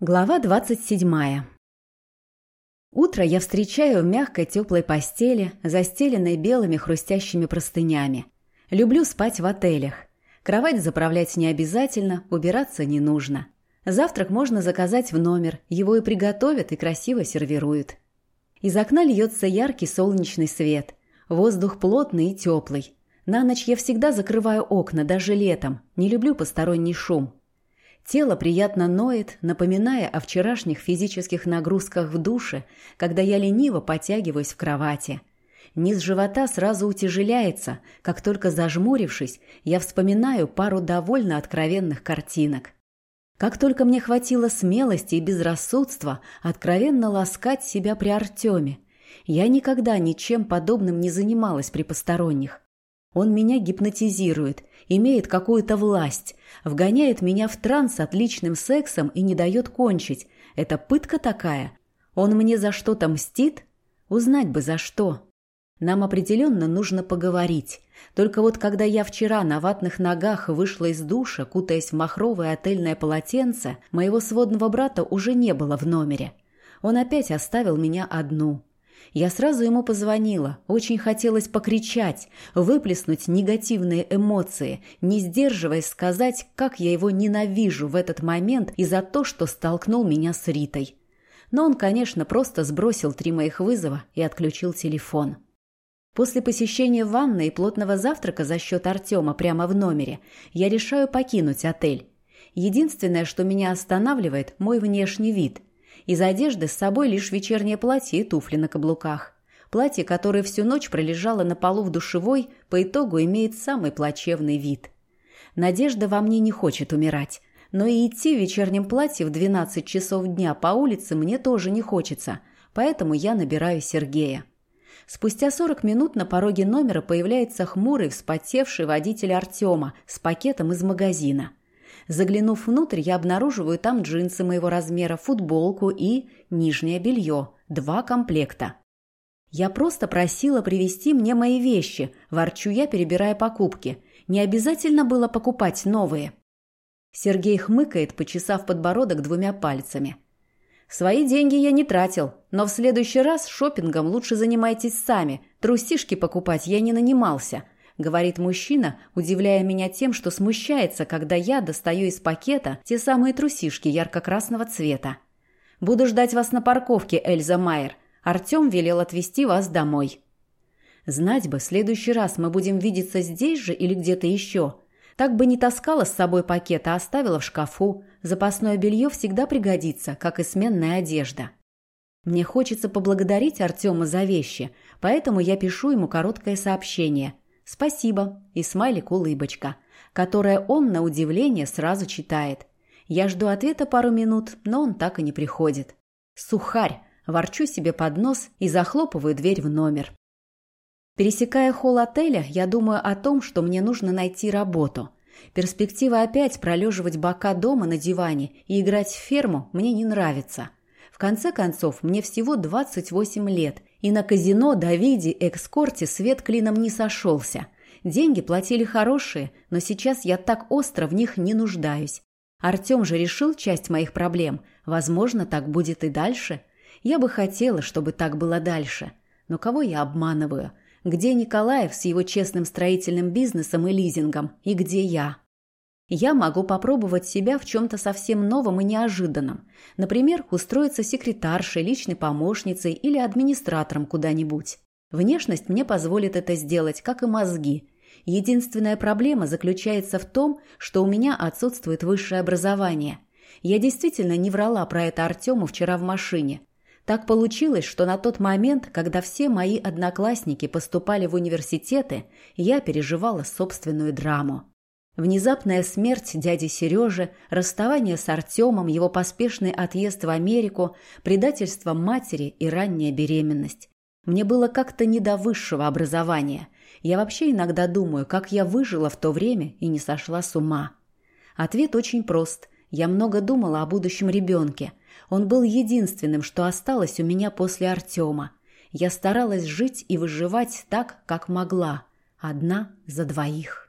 Глава двадцать седьмая. Утро я встречаю в мягкой теплой постели, застеленной белыми хрустящими простынями. Люблю спать в отелях. Кровать заправлять не обязательно, убираться не нужно. Завтрак можно заказать в номер, его и приготовят, и красиво сервируют. Из окна льется яркий солнечный свет. Воздух плотный и теплый. На ночь я всегда закрываю окна, даже летом. Не люблю посторонний шум. Тело приятно ноет, напоминая о вчерашних физических нагрузках в душе, когда я лениво потягиваюсь в кровати. Низ живота сразу утяжеляется, как только зажмурившись, я вспоминаю пару довольно откровенных картинок. Как только мне хватило смелости и безрассудства откровенно ласкать себя при Артеме, я никогда ничем подобным не занималась при посторонних. Он меня гипнотизирует, имеет какую-то власть, вгоняет меня в транс отличным сексом и не дает кончить. Это пытка такая. Он мне за что-то мстит? Узнать бы за что. Нам определенно нужно поговорить. Только вот когда я вчера на ватных ногах вышла из душа, кутаясь в махровое отельное полотенце, моего сводного брата уже не было в номере. Он опять оставил меня одну. Я сразу ему позвонила. Очень хотелось покричать, выплеснуть негативные эмоции, не сдерживаясь сказать, как я его ненавижу в этот момент и за то, что столкнул меня с Ритой. Но он, конечно, просто сбросил три моих вызова и отключил телефон. После посещения ванны и плотного завтрака за счет Артема прямо в номере я решаю покинуть отель. Единственное, что меня останавливает – мой внешний вид – из одежды с собой лишь вечернее платье и туфли на каблуках. Платье, которое всю ночь пролежало на полу в душевой, по итогу имеет самый плачевный вид. Надежда во мне не хочет умирать. Но и идти в вечернем платье в 12 часов дня по улице мне тоже не хочется, поэтому я набираю Сергея. Спустя 40 минут на пороге номера появляется хмурый, вспотевший водитель Артема с пакетом из магазина. Заглянув внутрь, я обнаруживаю там джинсы моего размера, футболку и нижнее белье. Два комплекта. «Я просто просила привезти мне мои вещи», – ворчу я, перебирая покупки. «Не обязательно было покупать новые». Сергей хмыкает, почесав подбородок двумя пальцами. «Свои деньги я не тратил, но в следующий раз шопингом лучше занимайтесь сами. Трусишки покупать я не нанимался говорит мужчина, удивляя меня тем, что смущается, когда я достаю из пакета те самые трусишки ярко-красного цвета. «Буду ждать вас на парковке, Эльза Майер. Артем велел отвезти вас домой». Знать бы, в следующий раз мы будем видеться здесь же или где-то еще. Так бы не таскала с собой пакет, а оставила в шкафу. Запасное белье всегда пригодится, как и сменная одежда. Мне хочется поблагодарить Артема за вещи, поэтому я пишу ему короткое сообщение – «Спасибо» и смайлик-улыбочка, которое он, на удивление, сразу читает. Я жду ответа пару минут, но он так и не приходит. «Сухарь!» Ворчу себе под нос и захлопываю дверь в номер. Пересекая холл отеля, я думаю о том, что мне нужно найти работу. Перспектива опять пролеживать бока дома на диване и играть в ферму мне не нравится. В конце концов, мне всего 28 лет, и на казино Давиди Экскорте свет клином не сошелся. Деньги платили хорошие, но сейчас я так остро в них не нуждаюсь. Артем же решил часть моих проблем. Возможно, так будет и дальше. Я бы хотела, чтобы так было дальше. Но кого я обманываю? Где Николаев с его честным строительным бизнесом и лизингом? И где я? Я могу попробовать себя в чем-то совсем новом и неожиданном. Например, устроиться секретаршей, личной помощницей или администратором куда-нибудь. Внешность мне позволит это сделать, как и мозги. Единственная проблема заключается в том, что у меня отсутствует высшее образование. Я действительно не врала про это Артему вчера в машине. Так получилось, что на тот момент, когда все мои одноклассники поступали в университеты, я переживала собственную драму. Внезапная смерть дяди Сережи, расставание с Артемом, его поспешный отъезд в Америку, предательство матери и ранняя беременность. Мне было как-то не до высшего образования. Я вообще иногда думаю, как я выжила в то время и не сошла с ума. Ответ очень прост. Я много думала о будущем ребенке. Он был единственным, что осталось у меня после Артема. Я старалась жить и выживать так, как могла. Одна за двоих.